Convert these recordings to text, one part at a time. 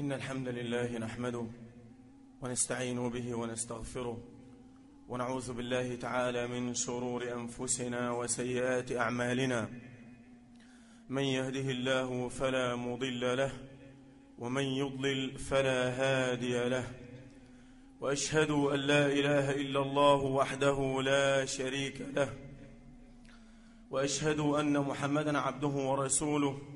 إن الحمد لله نحمده ونستعين به ونستغفره ونعوذ بالله تعالى من شرور أنفسنا وسيئات أعمالنا. من يهده الله فلا مضل له ومن يضلل فلا هادي له. وأشهد أن لا إله إلا الله وحده لا شريك له. وأشهد أن محمدا عبده ورسوله.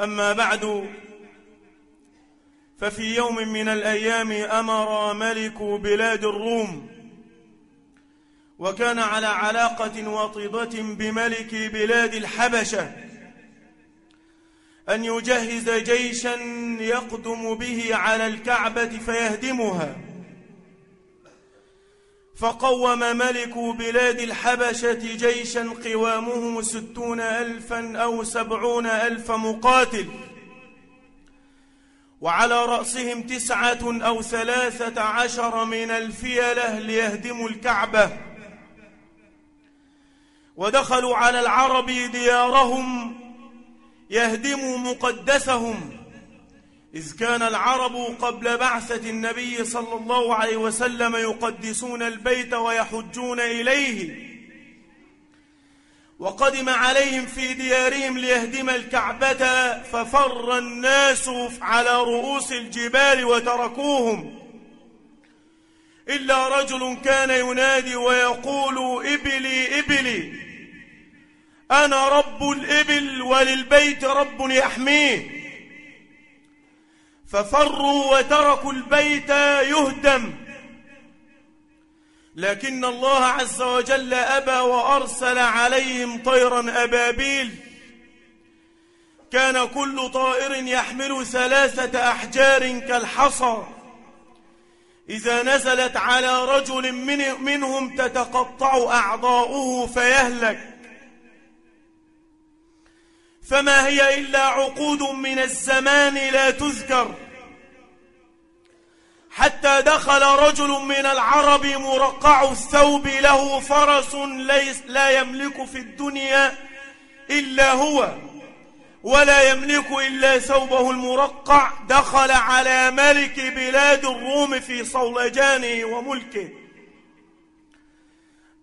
أما بعد ففي يوم من الأيام أمر ملك بلاد الروم وكان على علاقة وطيدة بملك بلاد الحبشة أن يجهز جيشا يقدم به على الكعبة فيهدمها. فقوم ملك بلاد الحبشة جيشا قوامه ستون ألفا أو سبعون ألف مقاتل. وعلى رأسهم تسعة أو ثلاثة عشر من الفيلة ليهدموا الكعبة. ودخلوا على العرب ديارهم يهدموا مقدسهم. إذ كان العرب قبل بعثة النبي صلى الله عليه وسلم يقدسون البيت ويحجون إليه. وقدم عليهم في ديارهم ليهدم الكعبة ففر الناس على رؤوس الجبال وتركوهم. إلا رجل كان ينادي ويقول إبلي إبلي. أنا رب الإبل وللبيت رب يحميه. ففروا وتركوا البيت يهدم. لكن الله عز وجل أبى وأرسل عليهم طيرا أبابيل. كان كل طائر يحمل ثلاثة أحجار كالحصى. إذا نزلت على رجل من منهم تتقطع أعضاؤه فيهلك. فما هي إلا عقود من الزمان لا تذكر. حتى دخل رجل من العرب مرقع الثوب له فرس ليس لا يملك في الدنيا إلا هو ولا يملك إلا ثوبه المرقع. دخل على ملك بلاد الروم في صولجانه وملكه.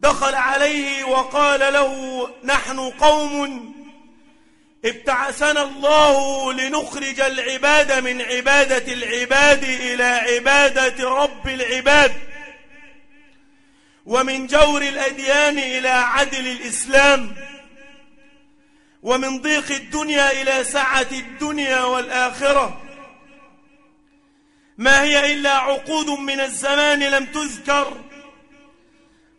دخل عليه وقال له نحن قوم ابتعثنا الله لنخرج العباد من عبادة العباد إلى عبادة رب العباد ومن جور الأديان إلى عدل الإسلام ومن ضيق الدنيا إلى سعة الدنيا والآخرة ما هي إلا عقود من الزمان لم تذكر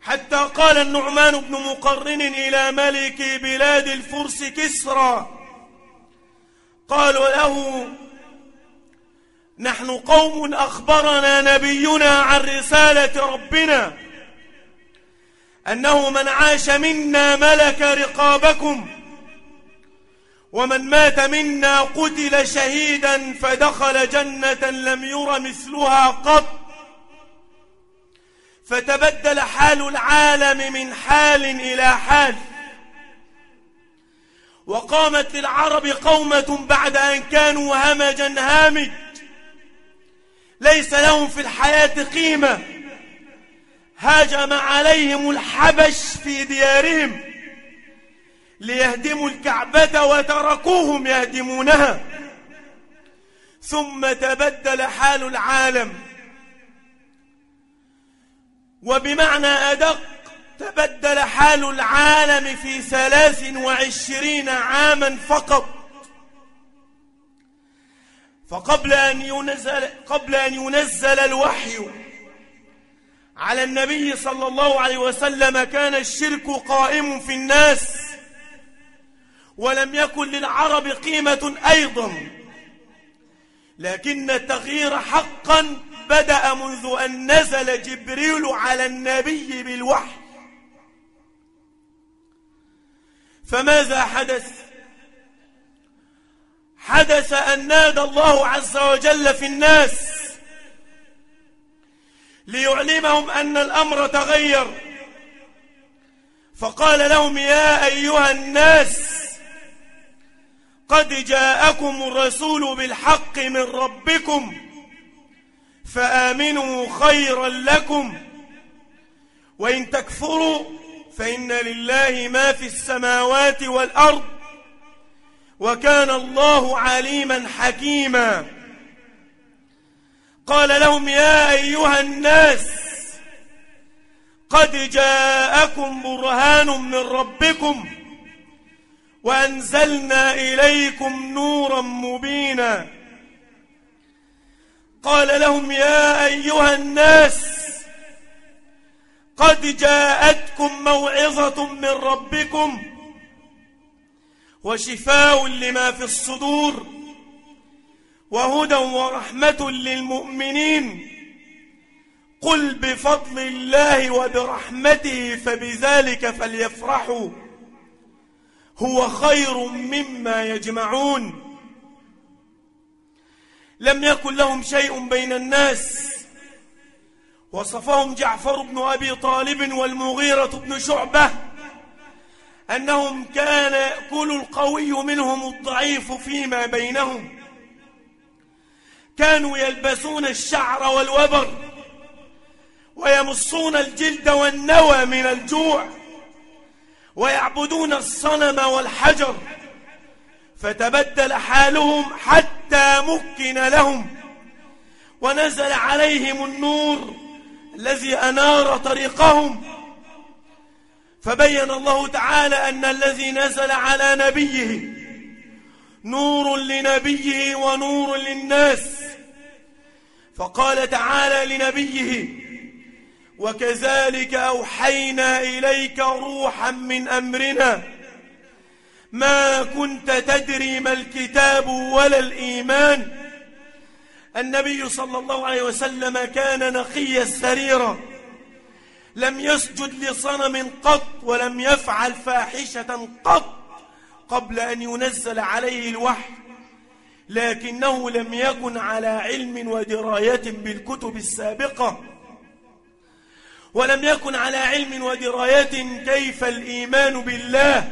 حتى قال النعمان بن مقرن إلى ملك بلاد الفرس كسرى قالوا له نحن قوم أخبرنا نبينا عن رسالة ربنا أنه من عاش منا ملك رقابكم ومن مات منا قتل شهيدا فدخل جنة لم ير مثلها قط فتبدل حال العالم من حال إلى حال وقامت للعرب قومة بعد أن كانوا همجا هامج. ليس لهم في الحياة قيمة. هاجم عليهم الحبش في ديارهم ليهدموا الكعبة وتركوهم يهدمونها. ثم تبدل حال العالم. وبمعنى أدق تبدل حال العالم في ثلاث وعشرين عاما فقط. فقبل أن ينزل, قبل أن ينزل الوحي على النبي صلى الله عليه وسلم كان الشرك قائم في الناس ولم يكن للعرب قيمة أيضا. لكن التغيير حقا بدأ منذ أن نزل جبريل على النبي بالوحي. فماذا حدث؟ حدث أن نادى الله عز وجل في الناس ليعلمهم أن الأمر تغير. فقال لهم يا أيها الناس قد جاءكم الرسول بالحق من ربكم فآمنوا خيرا لكم وإن تكفروا فإن لله ما في السماوات والأرض وكان الله عليما حكيما. قال لهم يا أيها الناس قد جاءكم برهان من ربكم وأنزلنا إليكم نورا مبينا. قال لهم يا أيها الناس قد جاءتكم موعظة من ربكم وشفاء لما في الصدور وهدى ورحمة للمؤمنين قل بفضل الله وبرحمته فبذلك فليفرحوا هو خير مما يجمعون لم يكن لهم شيء بين الناس وصفهم جعفر بن أبي طالب والمغيرة بن شعبة أنهم كان كل القوي منهم الضعيف فيما بينهم. كانوا يلبسون الشعر والوبر ويمصون الجلد والنوى من الجوع ويعبدون الصنم والحجر فتبدل حالهم حتى مكن لهم ونزل عليهم النور الذي أنار طريقهم. فبين الله تعالى أن الذي نزل على نبيه نور لنبيه ونور للناس. فقال تعالى لنبيه وكذلك أوحينا إليك روحا من أمرنا. ما كنت تدري ما الكتاب ولا الإيمان. النبي صلى الله عليه وسلم كان نقي السريرة لم يسجد لصنم قط ولم يفعل فاحشة قط قبل أن ينزل عليه الوحي لكنه لم يكن على علم ودراية بالكتب السابقة. ولم يكن على علم ودراية كيف الإيمان بالله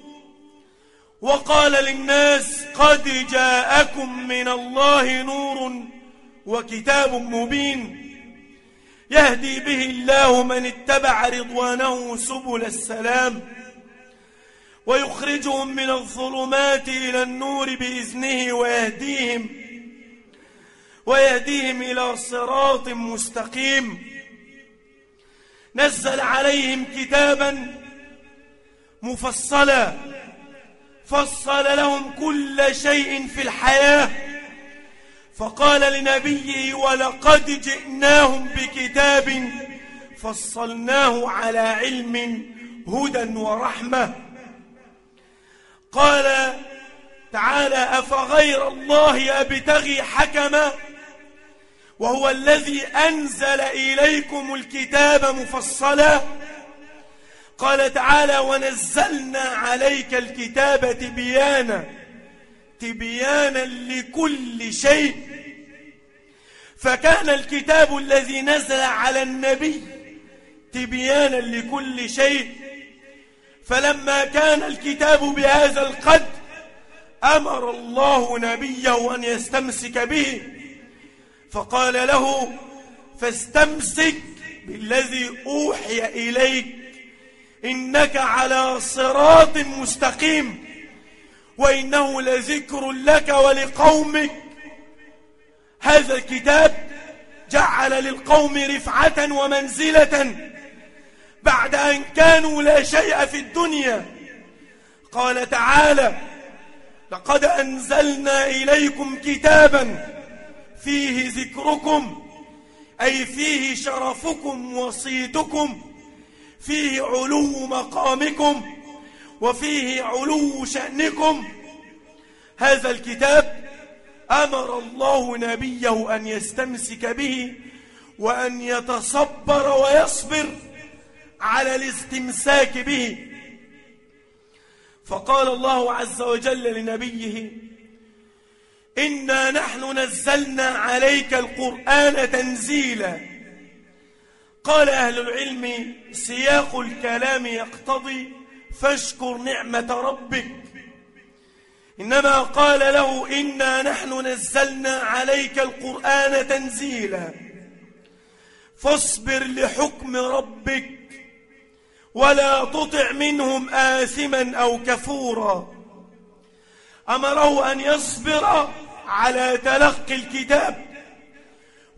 وقال للناس قد جاءكم من الله نور وكتاب مبين يهدي به الله من اتبع رضوانه سبل السلام ويخرجهم من الظلمات إلى النور بإذنه ويهديهم ويهديهم إلى صراط مستقيم نزل عليهم كتابا مفصلا فصل لهم كل شيء في الحياة. فقال لنبيه ولقد جئناهم بكتاب فصلناه على علم هدى ورحمة. قال تعالى أفغير الله أبتغي حكما؟ وهو الذي أنزل إليكم الكتاب مفصلا. قال تعالى ونزلنا عليك الكتاب تبيانا تبيانا لكل شيء. فكان الكتاب الذي نزل على النبي تبيانا لكل شيء. فلما كان الكتاب بهذا القدر أمر الله نبيه أن يستمسك به. فقال له فاستمسك بالذي أوحي إليك. إنك على صراط مستقيم وإنه لذكر لك ولقومك. هذا الكتاب جعل للقوم رفعة ومنزلة بعد أن كانوا لا شيء في الدنيا. قال تعالى لقد أنزلنا إليكم كتابا فيه ذكركم أي فيه شرفكم وصيتكم فيه علو مقامكم وفيه علو شأنكم. هذا الكتاب أمر الله نبيه أن يستمسك به وأن يتصبر ويصبر على الاستمساك به. فقال الله عز وجل لنبيه إنا نحن نزلنا عليك القرآن تنزيلا قال أهل العلم سياق الكلام يقتضي فاشكر نعمة ربك. إنما قال له إنا نحن نزلنا عليك القرآن تنزيلا. فاصبر لحكم ربك ولا تطع منهم آثما أو كفورا. أمره أن يصبر على تلقي الكتاب.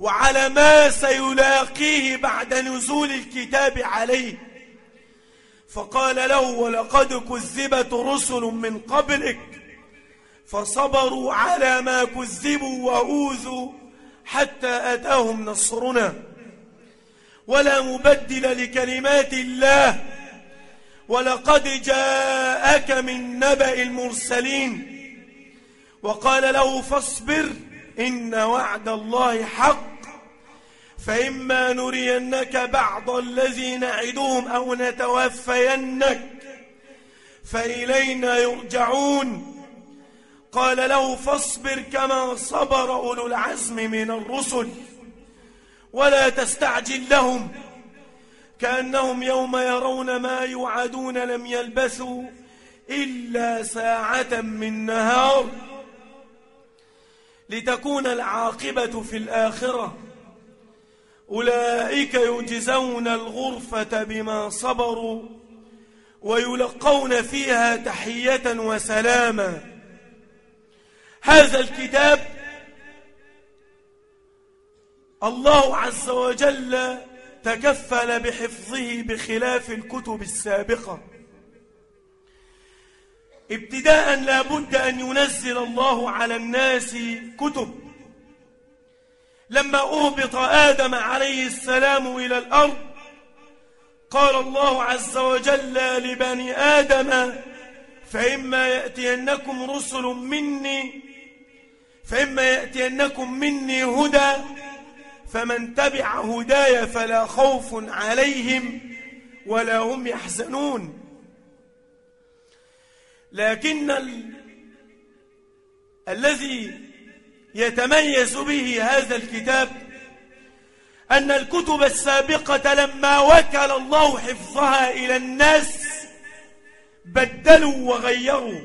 وعلى ما سيلاقيه بعد نزول الكتاب عليه. فقال له ولقد كذبت رسل من قبلك فصبروا على ما كذبوا وأوذوا حتى أتاهم نصرنا. ولا مبدل لكلمات الله ولقد جاءك من نبأ المرسلين. وقال له فاصبر إن وعد الله حق. فإما نرينك بعض الذي نعدهم أو نتوفينك فإلينا يرجعون. قال له فاصبر كما صبر أولو العزم من الرسل ولا تستعجل لهم. كأنهم يوم يرون ما يوعدون لم يلبثوا إلا ساعة من نهار لتكون العاقبة في الآخرة. أولئك يجزون الغرفة بما صبروا ويلقون فيها تحية وسلاما. هذا الكتاب الله عز وجل تكفل بحفظه بخلاف الكتب السابقة. ابتداء لا بد أن ينزل الله على الناس كتب لما أهبط آدم عليه السلام إلى الأرض قال الله عز وجل لبني آدم فإما يأتينكم رسل مني فإما يأتينكم مني هدى فمن تبع هداي فلا خوف عليهم ولا هم يحزنون. لكن ال... الذي يتميز به هذا الكتاب أن الكتب السابقة لما وكل الله حفظها إلى الناس بدلوا وغيروا.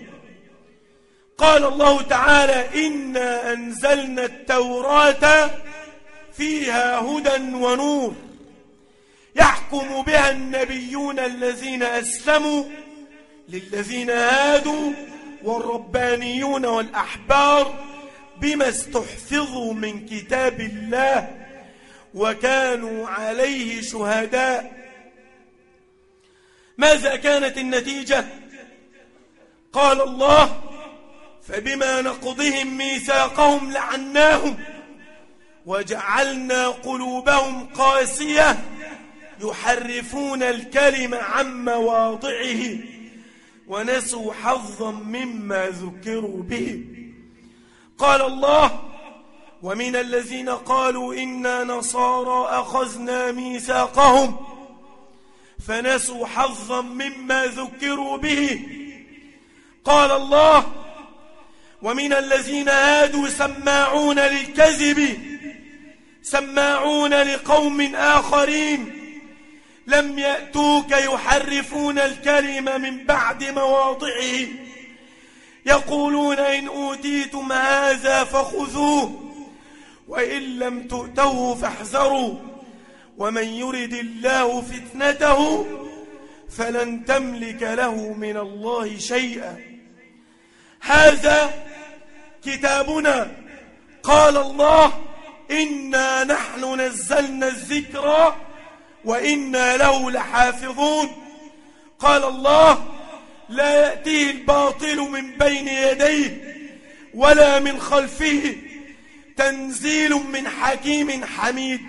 قال الله تعالى إنا أنزلنا التوراة فيها هدى ونور. يحكم بها النبيون الذين أسلموا للذين هادوا والربانيون والأحبار بما استحفظوا من كتاب الله وكانوا عليه شهداء. ماذا كانت النتيجة؟ قال الله فبما نقضهم ميثاقهم لعناهم وجعلنا قلوبهم قاسية يحرفون الكلم عن مواضعه ونسوا حظا مما ذكروا به. قال الله ومن الذين قالوا إنا نصارى أخذنا ميثاقهم فنسوا حظا مما ذكروا به. قال الله ومن الذين هادوا سماعون للكذب سماعون لقوم آخرين لم يأتوك يحرفون الكلمة من بعد مواضعه يقولون إن أوتيتم هذا فخذوه وإن لم تؤتوه فاحذروا ومن يرد الله فتنته فلن تملك له من الله شيئا. هذا كتابنا. قال الله إنا نحن نزلنا الذكر وإنا له لحافظون. قال الله لا يأتيه الباطل من بين يديه ولا من خلفه تنزيل من حكيم حميد.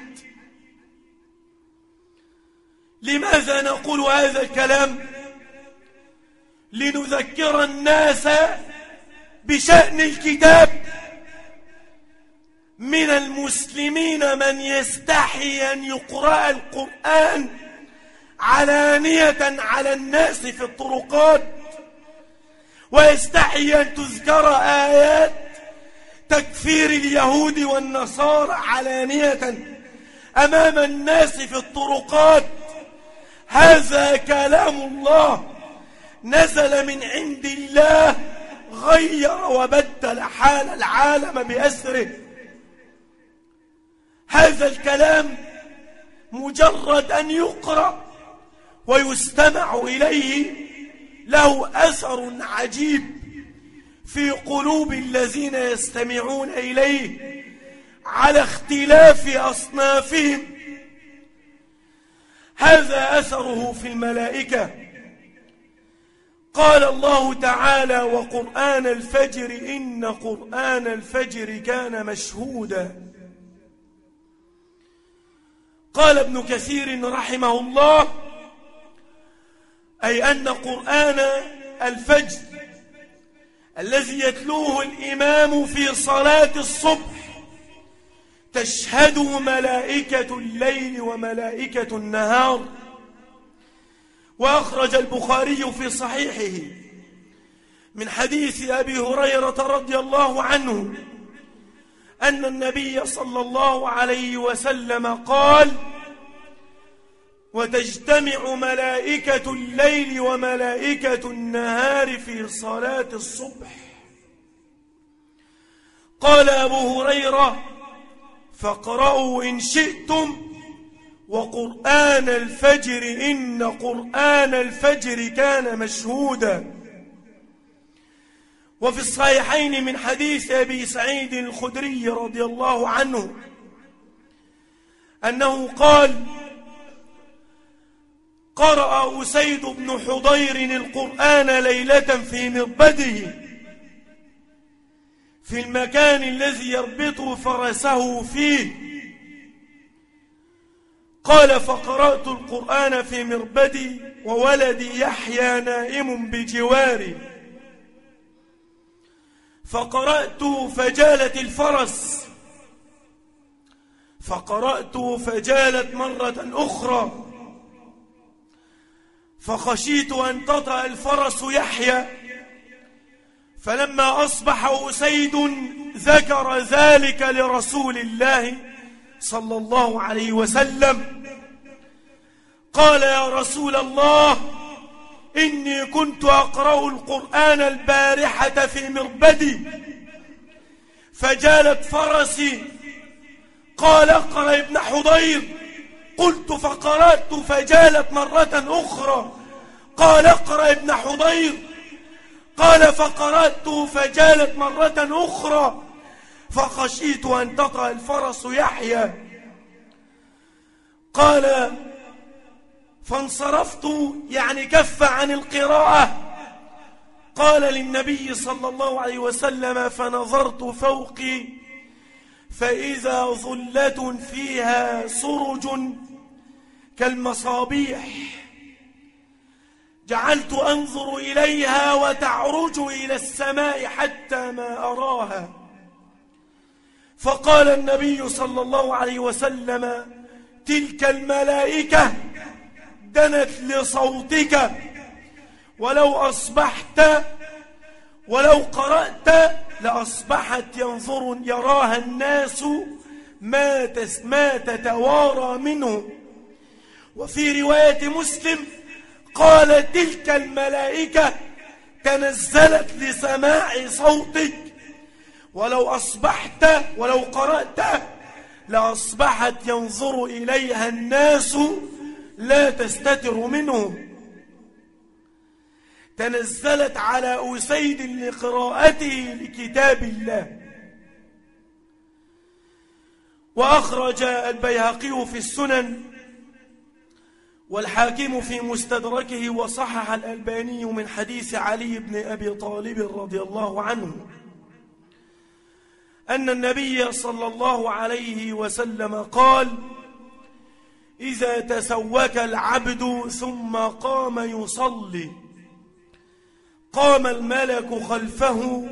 لماذا نقول هذا الكلام؟ لنذكر الناس بشأن الكتاب. من المسلمين من يستحي أن يقرأ القرآن علانية على الناس في الطرقات ويستحي أن تذكر آيات تكفير اليهود والنصارى علانية أمام الناس في الطرقات. هذا كلام الله نزل من عند الله غير وبدل حال العالم بأسره. هذا الكلام مجرد أن يقرأ ويستمع إليه له أثر عجيب في قلوب الذين يستمعون إليه على اختلاف أصنافهم. هذا أثره في الملائكة. قال الله تعالى وقرآن الفجر إن قرآن الفجر كان مشهودا. قال ابن كثير رحمه الله أي أن قرآن الفجر الذي يتلوه الإمام في صلاة الصبح تشهده ملائكة الليل وملائكة النهار. وأخرج البخاري في صحيحه من حديث أبي هريرة رضي الله عنه أن النبي صلى الله عليه وسلم قال وتجتمع ملائكة الليل وملائكة النهار في صلاة الصبح. قال أبو هريرة فاقرأوا إن شئتم وقرآن الفجر إن قرآن الفجر كان مشهودا. وفي الصحيحين من حديث أبي سعيد الخدري رضي الله عنه أنه قال قرأ أسيد بن حضير القرآن ليلة في مربده في المكان الذي يربط فرسه فيه. قال فقرأت القرآن في مربدي وولدي يحيى نائم بجواري فقرأت فجالت الفرس. فقرأت فجالت مرة أخرى. فخشيت أن تطأ الفرس يحيى. فلما أصبح أسيد ذكر ذلك لرسول الله صلى الله عليه وسلم. قال يا رسول الله إني كنت أقرأ القرآن البارحة في مربدي. فجالت فرسي قال اقرأ ابن حضير. قلت فقرأت فجالت مرة أخرى. قال اقرأ ابن حضير. قال فقرأت فجالت مرة أخرى. فخشيت أن تقع الفرس يحيى. قال فانصرفت يعني كف عن القراءة. قال للنبي صلى الله عليه وسلم فنظرت فوقي فإذا ظلة فيها سرج كالمصابيح. جعلت أنظر إليها وتعرج إلى السماء حتى ما أراها. فقال النبي صلى الله عليه وسلم تلك الملائكة دنت لصوتك ولو أصبحت ولو قرأت لأصبحت ينظر يراها الناس ما, ما تتوارى منه. وفي رواية مسلم قال تلك الملائكة تنزلت لسماع صوتك. ولو أصبحت ولو قرأت لأصبحت ينظر إليها الناس لا تستتر منه تنزلت على أسيد لقراءته لكتاب الله. وأخرج البيهقي في السنن والحاكم في مستدركه وصحح الألباني من حديث علي بن أبي طالب رضي الله عنه أن النبي صلى الله عليه وسلم قال إذا تسوك العبد ثم قام يصلي قام الملك خلفه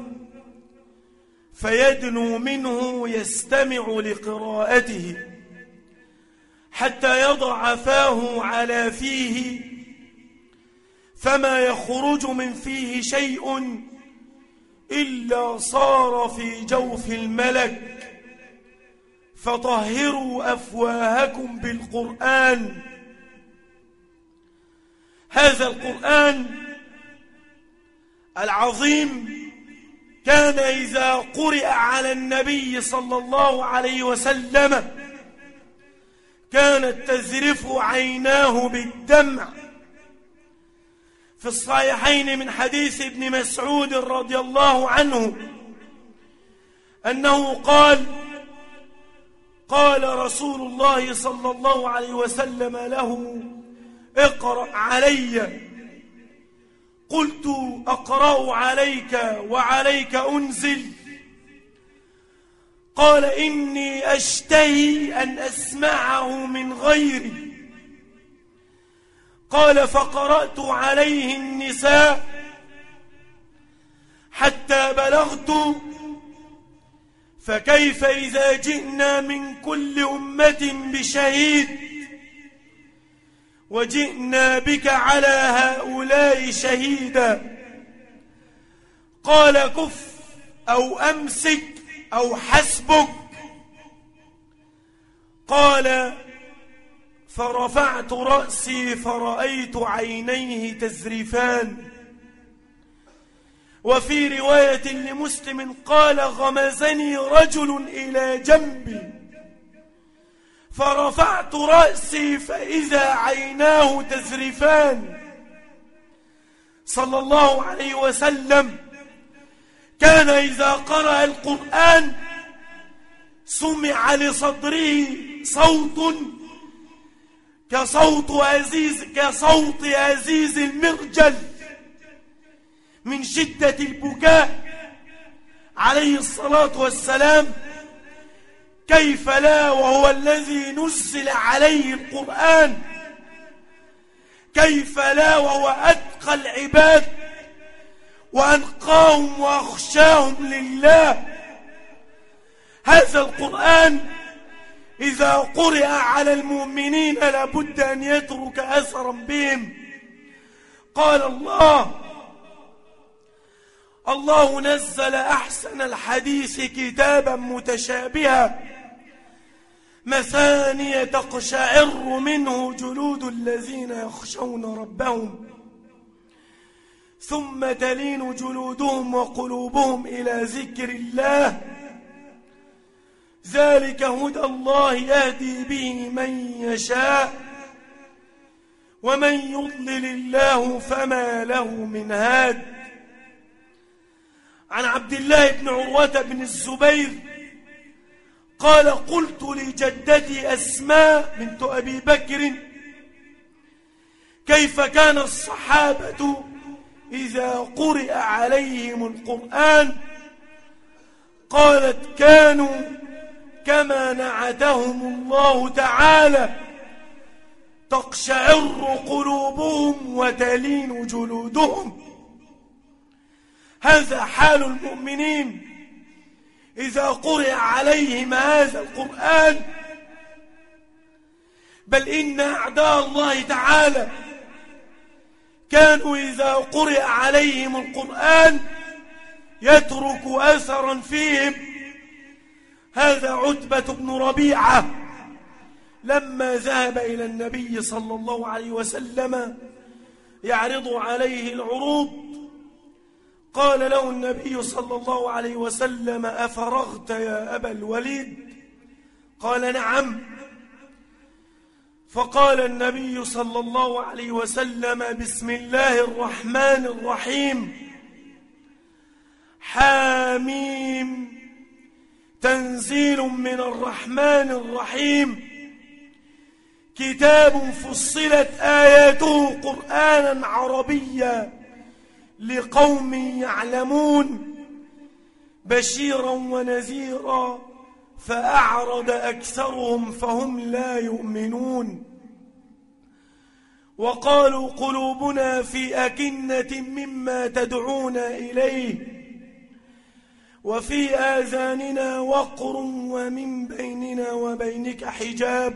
فيدنو منه يستمع لقراءته. حتى يضع فاه على فيه فما يخرج من فيه شيء إلا صار في جوف الملك. فطهروا أفواهكم بالقرآن. هذا القرآن العظيم كان إذا قرئ على النبي صلى الله عليه وسلم كانت تزرف عيناه بالدمع. في الصحيحين من حديث ابن مسعود رضي الله عنه أنه قال قال رسول الله صلى الله عليه وسلم له اقرأ علي. قلت أقرأ عليك وعليك أنزل. قال إني أشتهي أن أسمعه من غيري. قال فقرأت عليه النساء حتى بلغت فكيف إذا جئنا من كل أمة بشهيد وجئنا بك على هؤلاء شهيدا. قال كف أو أمسك أو حسبك. قال فرفعت رأسي فرأيت عينيه تزرفان. وفي رواية لمسلم قال غمزني رجل إلى جنبي. فرفعت رأسي فإذا عيناه تزرفان. صلى الله عليه وسلم. كان إذا قرأ القرآن سمع لصدره صوت كصوت عزيز كصوت عزيز المرجل من شدة البكاء عليه الصلاة والسلام كيف لا وهو الذي نزل عليه القرآن كيف لا وهو أتقى العباد وأنقاهم وأخشاهم لله. هذا القرآن إذا قرئ على المؤمنين لابد أن يترك أثرا بهم. قال الله الله نزل أحسن الحديث كتابا متشابها. مثانية تقشعر منه جلود الذين يخشون ربهم. ثم تلين جلودهم وقلوبهم إلى ذكر الله. ذلك هدى الله يهدي به من يشاء ومن يضلل الله فما له من هاد. عن عبد الله بن عروة بن الزبير قال قلت لجدتي أسماء بنت أبي بكر كيف كان الصحابة إذا قرئ عليهم القرآن قالت كانوا كما نعتهم الله تعالى تقشعر قلوبهم وتلين جلودهم. هذا حال المؤمنين. إذا قرئ عليهم هذا القرآن بل إن أعداء الله تعالى كانوا إذا قرئ عليهم القرآن يترك أثرا فيهم. هذا عتبة بن ربيعة لما ذهب إلى النبي صلى الله عليه وسلم يعرض عليه العروض. قال له النبي صلى الله عليه وسلم أفرغت يا أبا الوليد؟ قال نعم. فقال النبي صلى الله عليه وسلم بسم الله الرحمن الرحيم. حاميم. تنزيل من الرحمن الرحيم. كتاب فصلت آياته قرآنا عربيا لقوم يعلمون. بشيرا ونذيرا فأعرض أكثرهم فهم لا يؤمنون. وقالوا قلوبنا في أكنة مما تدعونا إليه. وفي آذاننا وقر ومن بيننا وبينك حجاب.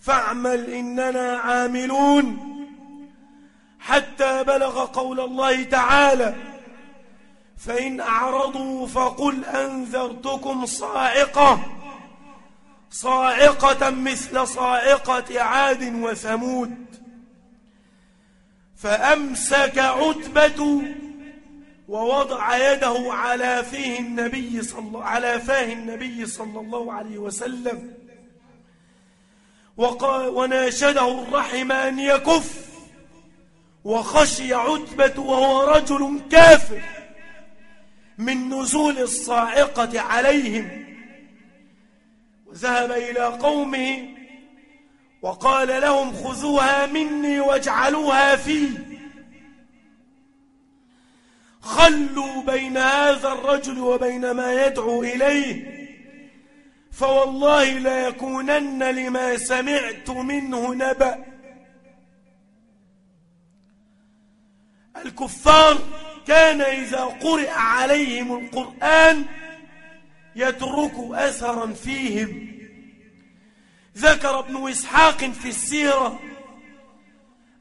فاعمل إننا عاملون. حتى بلغ قول الله تعالى فإن أعرضوا فقل أنذرتكم صاعقة صاعقة مثل صاعقة عاد وثمود. فأمسك عتبة ووضع يده على فيه النبي صلى على فاه النبي صلى الله عليه وسلم. وناشده الرحم أن يكف وخشي عتبة وهو رجل كافر. من نزول الصاعقة عليهم. وذهب إلى قومه وقال لهم خذوها مني واجعلوها في. خلوا بين هذا الرجل وبين ما يدعو إليه فوالله لا يكونن لما سمعت منه نبأ. الكفار كان إذا قرئ عليهم القرآن يترك أثرا فيهم. ذكر ابن إسحاق في السيرة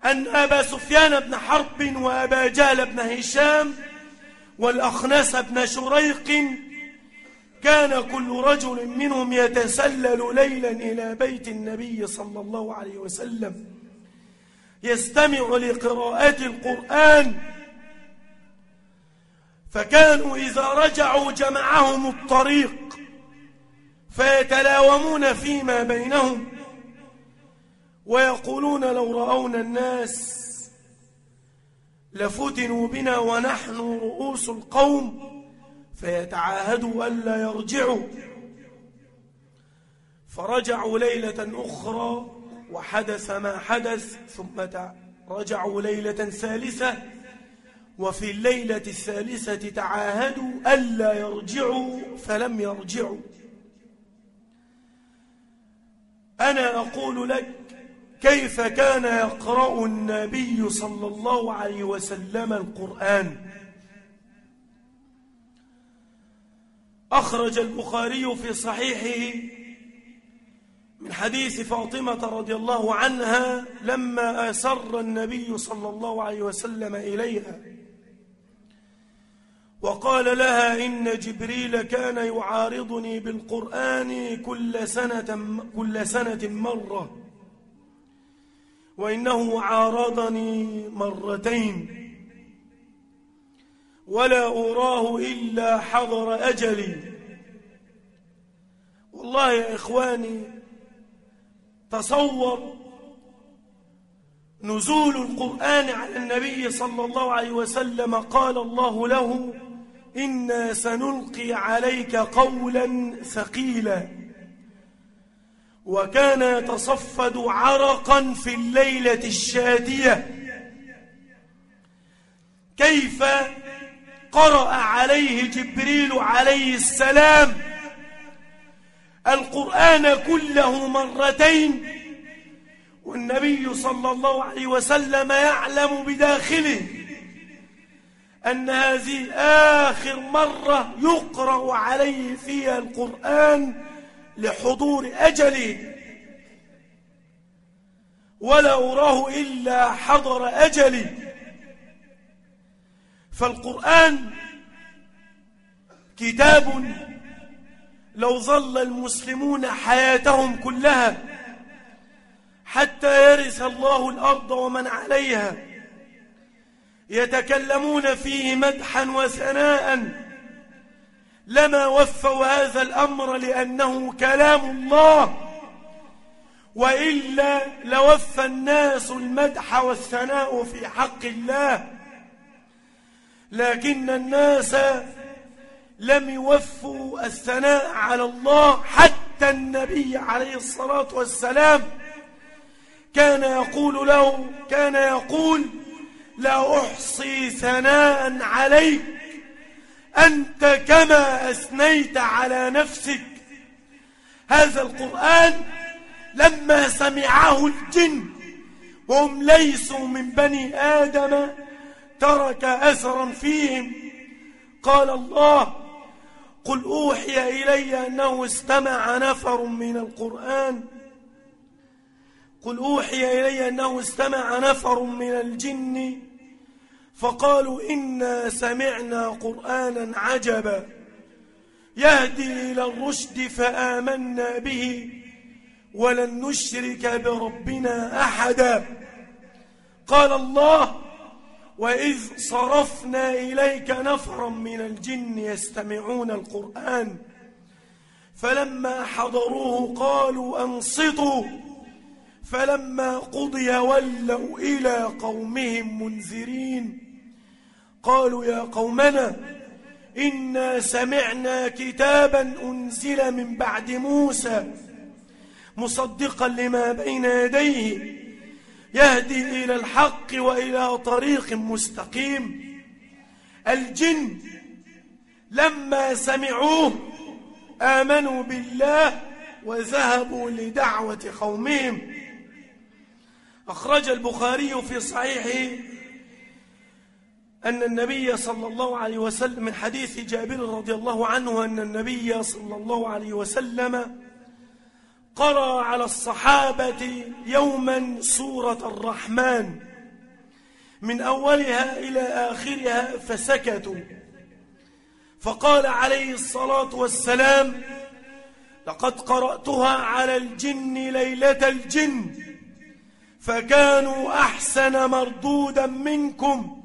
أن أبا سفيان بن حرب وأبا جال بن هشام والأخنس بن شريق كان كل رجل منهم يتسلل ليلا إلى بيت النبي صلى الله عليه وسلم. يستمع لقراءة القرآن فكانوا إذا رجعوا جمعهم الطريق فيتلاومون فيما بينهم ويقولون لو رأونا الناس لفتنوا بنا ونحن رؤوس القوم فيتعاهدوا ألا يرجعوا. فرجعوا ليلة أخرى وحدث ما حدث ثم رجعوا ليلة ثالثة وفي الليلة الثالثة تعاهدوا ألا يرجعوا فلم يرجعوا. أنا أقول لك كيف كان يقرأ النبي صلى الله عليه وسلم القرآن. أخرج البخاري في صحيحه من حديث فاطمة رضي الله عنها لما أسر النبي صلى الله عليه وسلم إليها. وقال لها إن جبريل كان يعارضني بالقرآن كل سنة, كل سنة مرة. وإنه عارضني مرتين. ولا أراه إلا حضر أجلي. والله يا إخواني تصور نزول القرآن على النبي صلى الله عليه وسلم قال الله له إنا سنلقي عليك قولا ثقيلا. وكان يتصفد عرقا في الليلة الشادية. كيف قرأ عليه جبريل عليه السلام القرآن كله مرتين والنبي صلى الله عليه وسلم يعلم بداخله. أن هذه آخر مرة يقرأ عليه فيها القرآن لحضور أجله ولا أراه إلا حضر أجلي. فالقرآن كتاب لو ظل المسلمون حياتهم كلها حتى يرث الله الأرض ومن عليها. يتكلمون فيه مدحا وثناء لما وفوا هذا الأمر لأنه كلام الله. وإلا لوفى الناس المدح والثناء في حق الله. لكن الناس لم يوفوا الثناء على الله حتى النبي عليه الصلاة والسلام كان يقول له كان يقول لا أحصي ثناء عليك. أنت كما أثنيت على نفسك. هذا القرآن لما سمعه الجن وهم ليسوا من بني آدم ترك أثرا فيهم. قال الله قل أوحي إلي أنه استمع نفر من القرآن. قل أوحي إلي أنه استمع نفر من الجن فقالوا إنا سمعنا قرآنا عجبا يهدي إلى الرشد فآمنا به ولن نشرك بربنا أحدا. قال الله وإذ صرفنا إليك نفرا من الجن يستمعون القرآن فلما حضروه قالوا أنصتوا. فلما قضي ولوا إلى قومهم منذرين قالوا يا قومنا إنا سمعنا كتابا أنزل من بعد موسى مصدقا لما بين يديه يهدي إلى الحق وإلى طريق مستقيم الجن لما سمعوه آمنوا بالله وذهبوا لدعوة قومهم أخرج البخاري في صحيحه أن النبي صلى الله عليه وسلم من حديث جابر رضي الله عنه أن النبي صلى الله عليه وسلم قرأ على الصحابة يوما سورة الرحمن. من أولها إلى آخرها فسكتوا. فقال عليه الصلاة والسلام لقد قرأتها على الجن ليلة الجن. فكانوا أحسن مردودا منكم.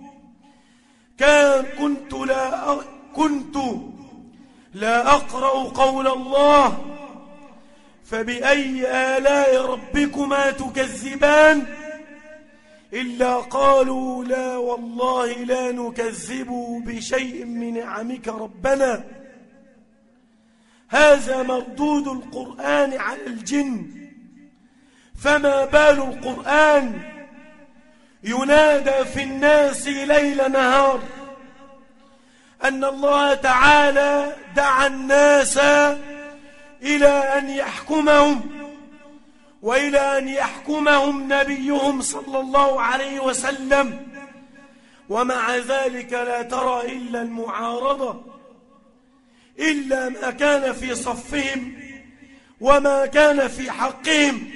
كان كنت لا كنت لا أقرأ قول الله. فبأي آلاء ربكما تكذبان؟ إلا قالوا لا والله لا نكذب بشيء من نعمك ربنا. هذا مردود القرآن على الجن. فما بال القرآن ينادى في الناس ليل نهار أن الله تعالى دعا الناس إلى أن يحكمهم وإلى أن يحكمهم نبيهم صلى الله عليه وسلم ومع ذلك لا ترى إلا المعارضة إلا ما كان في صفهم وما كان في حقهم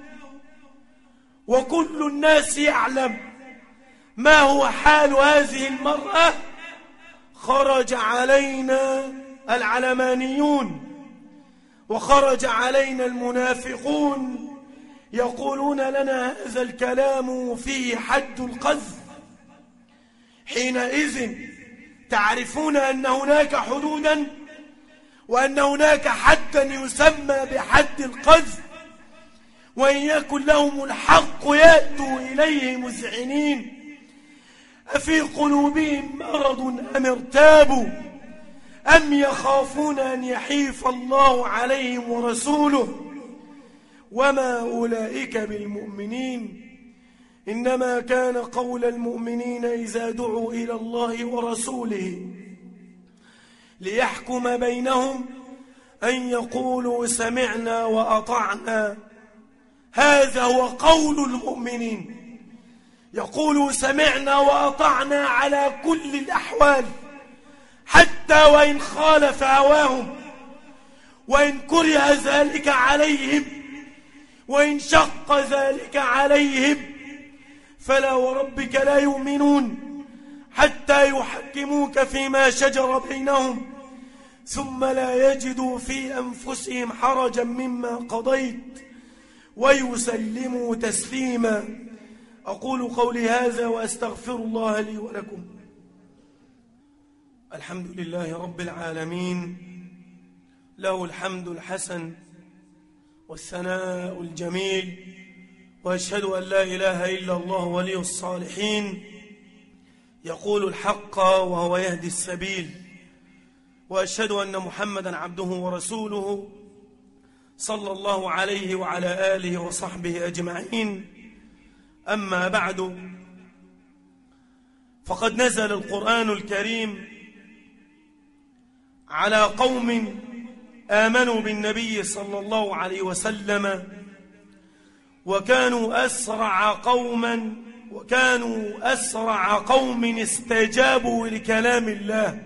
وكل الناس يعلم ما هو حال هذه المرأة. خرج علينا العلمانيون وخرج علينا المنافقون يقولون لنا هذا الكلام فيه حد القذف. حينئذ تعرفون أن هناك حدودا وأن هناك حدا يسمى بحد القذف. وإن يكن لهم الحق يأتوا إليه مذعنين أفي قلوبهم مرض أم ارتابوا؟ أم يخافون أن يحيف الله عليهم ورسوله؟ وما أولئك بالمؤمنين. إنما كان قول المؤمنين إذا دعوا إلى الله ورسوله ليحكم بينهم أن يقولوا سمعنا وأطعنا. هذا هو قول المؤمنين. يقولوا سمعنا وأطعنا على كل الأحوال حتى وإن خالف هواهم وإن كره ذلك عليهم وإن شق ذلك عليهم فلا وربك لا يؤمنون حتى يحكموك فيما شجر بينهم ثم لا يجدوا في أنفسهم حرجا مما قضيت. ويسلموا تسليما. أقول قولي هذا وأستغفر الله لي ولكم. الحمد لله رب العالمين. له الحمد الحسن والثناء الجميل. وأشهد أن لا إله إلا الله ولي الصالحين. يقول الحق وهو يهدي السبيل. وأشهد أن محمدا عبده ورسوله. صلى الله عليه وعلى آله وصحبه أجمعين. أما بعد فقد نزل القرآن الكريم على قوم آمنوا بالنبي صلى الله عليه وسلم وكانوا أسرع قوما وكانوا أسرع قوم استجابوا لكلام الله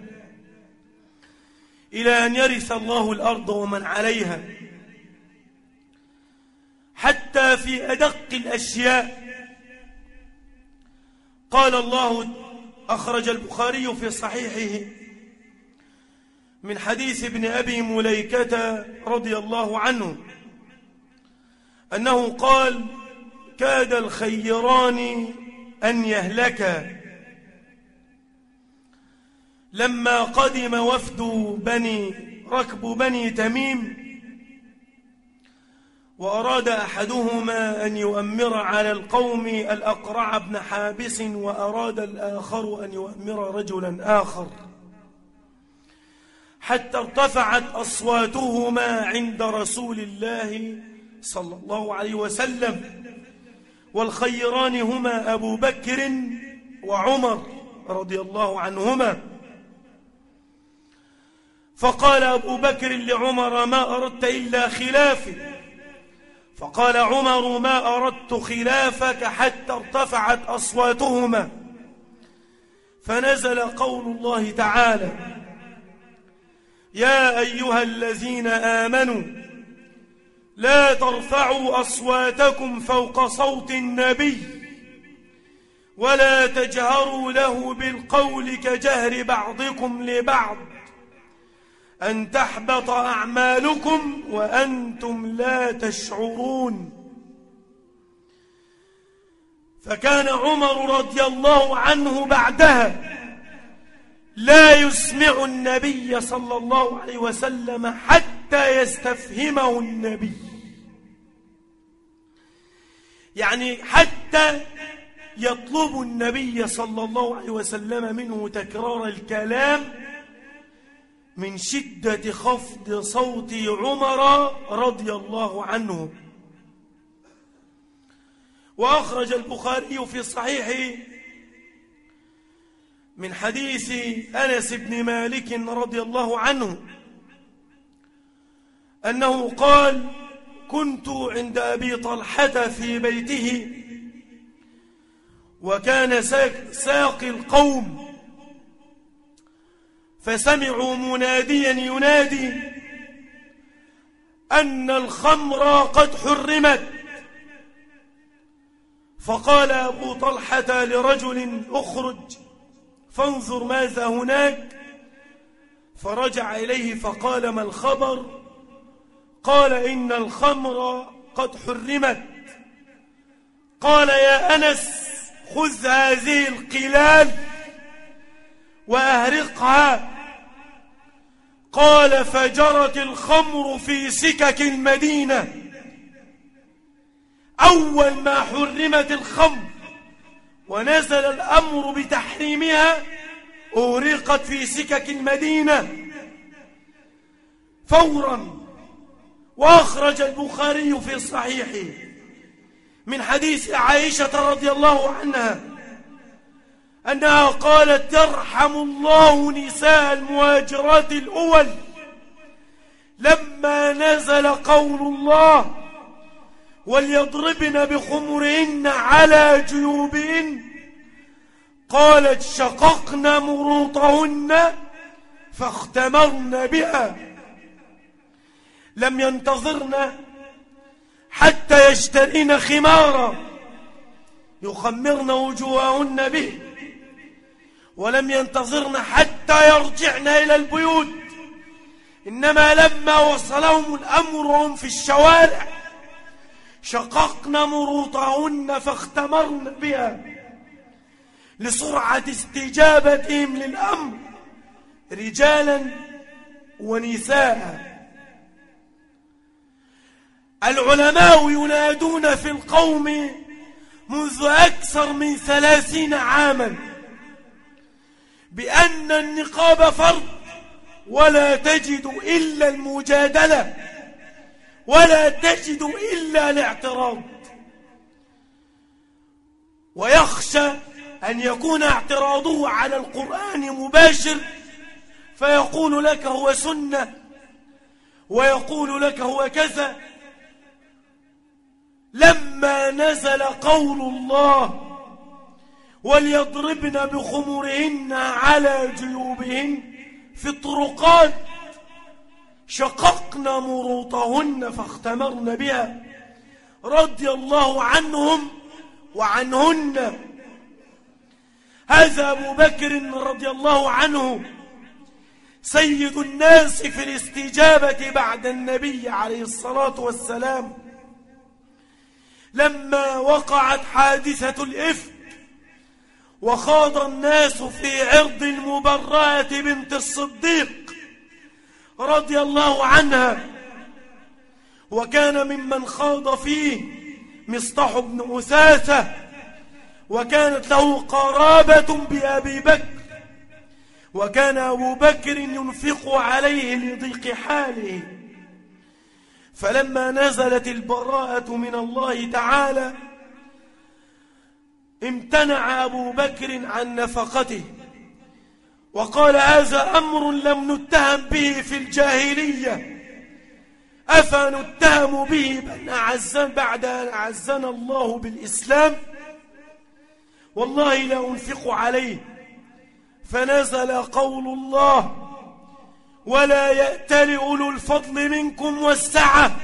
إلى أن يرث الله الأرض ومن عليها. حتى في أدق الأشياء. قال الله أخرج البخاري في صحيحه من حديث ابن أبي مليكة رضي الله عنه أنه قال كاد الخيران أن يهلكا لما قدم وفد بني ركب بني تميم وأراد أحدهما أن يؤمر على القوم الأقرع بن حابس وأراد الآخر أن يؤمر رجلا آخر. حتى ارتفعت أصواتهما عند رسول الله صلى الله عليه وسلم والخيران هما أبو بكر وعمر رضي الله عنهما. فقال أبو بكر لعمر ما أردت إلا خلافي فقال عمر ما أردت خلافك حتى ارتفعت أصواتهما. فنزل قول الله تعالى يا أيها الذين آمنوا لا ترفعوا أصواتكم فوق صوت النبي ولا تجهروا له بالقول كجهر بعضكم لبعض. أن تحبط أعمالكم وأنتم لا تشعرون. فكان عمر رضي الله عنه بعدها لا يسمع النبي صلى الله عليه وسلم حتى يستفهمه النبي. يعني حتى يطلب النبي صلى الله عليه وسلم منه تكرار الكلام من شدة خفض صوت عمر رضي الله عنه. وأخرج البخاري في صحيحه من حديث أنس بن مالك رضي الله عنه أنه قال كنت عند أبي طلحة في بيته وكان ساقي القوم فسمعوا مناديا ينادي أن الخمر قد حرمت. فقال أبو طلحة لرجل أخرج فانظر ماذا هناك. فرجع إليه فقال ما الخبر؟ قال إن الخمر قد حرمت. قال يا أنس خذ هذه القلال وأهرقها. قال فجرت الخمر في سكك المدينة. أول ما حرمت الخمر ونزل الأمر بتحريمها أورقت في سكك المدينة. فورا وأخرج البخاري في صحيحه من حديث عائشة رضي الله عنها. أنها قالت ترحم الله نساء المهاجرات الأول. لما نزل قول الله وليضربن بخمرهن على جيوبهن قالت شققن مروطهن فاختمرن بها. لم ينتظرن حتى يشترين خمارا يخمرن وجوههن به. ولم ينتظرن حتى يرجعن إلى البيوت. إنما لما وصلهم الأمر وهم في الشوارع شققن مروطهن فاختمرن بها لسرعة استجابتهم للأمر رجالا ونساء. العلماء ينادون في القوم منذ أكثر من ثلاثين عاما. بأن النقاب فرض ولا تجد إلا المجادلة ولا تجد إلا الاعتراض. ويخشى أن يكون اعتراضه على القرآن مباشر فيقول لك هو سنة ويقول لك هو كذا. لما نزل قول الله وليضربن بخمرهن على جيوبهن في الطرقات. شققن مروطهن فاختمرن بها رضي الله عنهم وعنهن. هذا أبو بكر رضي الله عنه سيد الناس في الاستجابة بعد النبي عليه الصلاة والسلام. لما وقعت حادثة الإفك وخاض الناس في عرض المبرأة بنت الصديق رضي الله عنها. وكان ممن خاض فيه مصطح بن أثاثة. وكانت له قرابة بأبي بكر. وكان أبو بكر ينفق عليه لضيق حاله. فلما نزلت البراءة من الله تعالى امتنع أبو بكر عن نفقته وقال هذا أمر لم نتهم به في الجاهلية. أفنتهم به بعد أن أعزنا الله بالإسلام؟ والله لا أنفق عليه. فنزل قول الله ولا يأتل أولو الفضل منكم والسعة.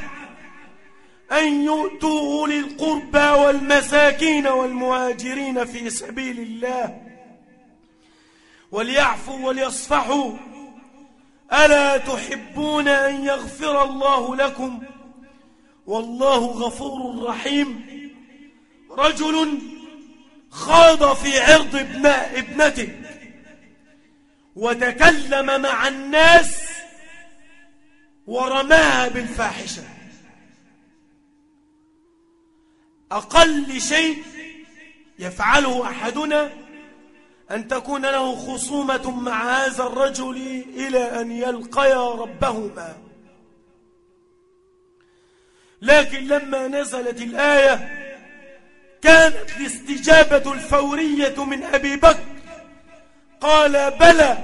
أن يؤتوا أولي القربى والمساكين والمهاجرين في سبيل الله وليعفوا وليصفحوا. ألا تحبون أن يغفر الله لكم؟ والله غفور رحيم. رجل خاض في عرض ابن ابنته وتكلم مع الناس ورماها بالفاحشة. أقل شيء يفعله أحدنا أن تكون له خصومة مع هذا الرجل إلى أن يلقيا ربهما. لكن لما نزلت الآية كانت الاستجابة الفورية من أبي بكر. قال بلى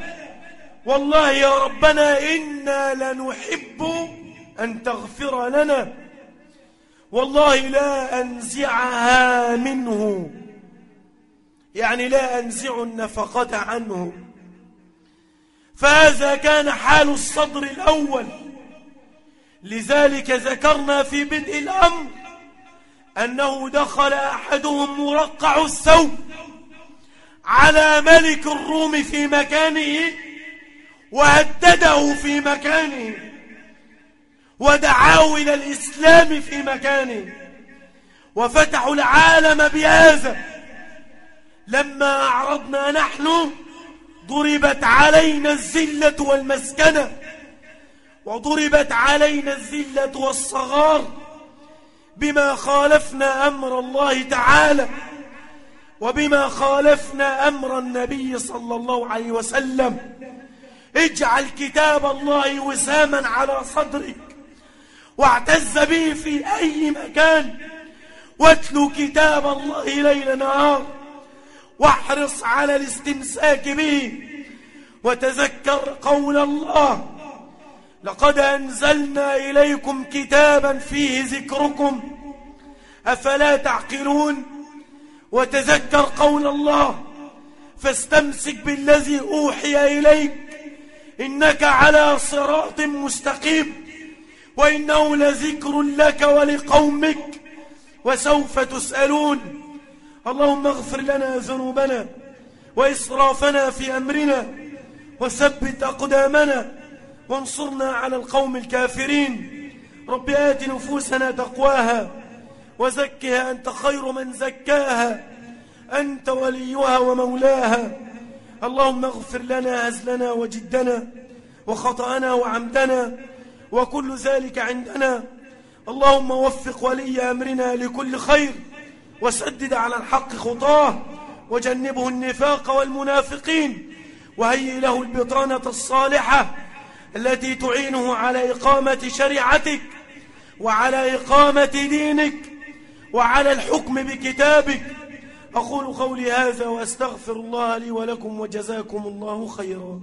والله يا ربنا إنا لنحب أن تغفر لنا. والله لا أنزعها منه. يعني لا أنزع النفقة عنه. فهذا كان حال الصدر الأول. لذلك ذكرنا في بدء الأمر أنه دخل أحدهم مرقع الثوب على ملك الروم في مكانه وهدده في مكانه. ودعاه إلى الإسلام في مكانه وفتحوا العالم بهذا. لما أعرضنا نحن ضربت علينا الزلة والمسكنة. وضربت علينا الذلة والصغار بما خالفنا أمر الله تعالى وبما خالفنا أمر النبي صلى الله عليه وسلم. اجعل كتاب الله وساما على صدرك. واعتز به في أي مكان. واتلو كتاب الله ليل نهار واحرص على الاستمساك به. وتذكر قول الله. لقد أنزلنا إليكم كتابا فيه ذكركم. أفلا تعقلون؟ وتذكر قول الله. فاستمسك بالذي أوحي إليك. إنك على صراط مستقيم. وإنه لذكر لك ولقومك وسوف تسألون. اللهم اغفر لنا ذنوبنا وإسرافنا في أمرنا وثبت أقدامنا وانصرنا على القوم الكافرين. رب آت نفوسنا تقواها وزكها أنت خير من زكاها. أنت وليها ومولاها. اللهم اغفر لنا هزلنا وجدنا وخطأنا وعمدنا وكل ذلك عندنا. اللهم وفق ولي أمرنا لكل خير وسدد على الحق خطاه وجنبه النفاق والمنافقين وهيئ له البطانة الصالحة التي تعينه على إقامة شريعتك وعلى إقامة دينك وعلى الحكم بكتابك. أقول قولي هذا وأستغفر الله لي ولكم وجزاكم الله خيرا.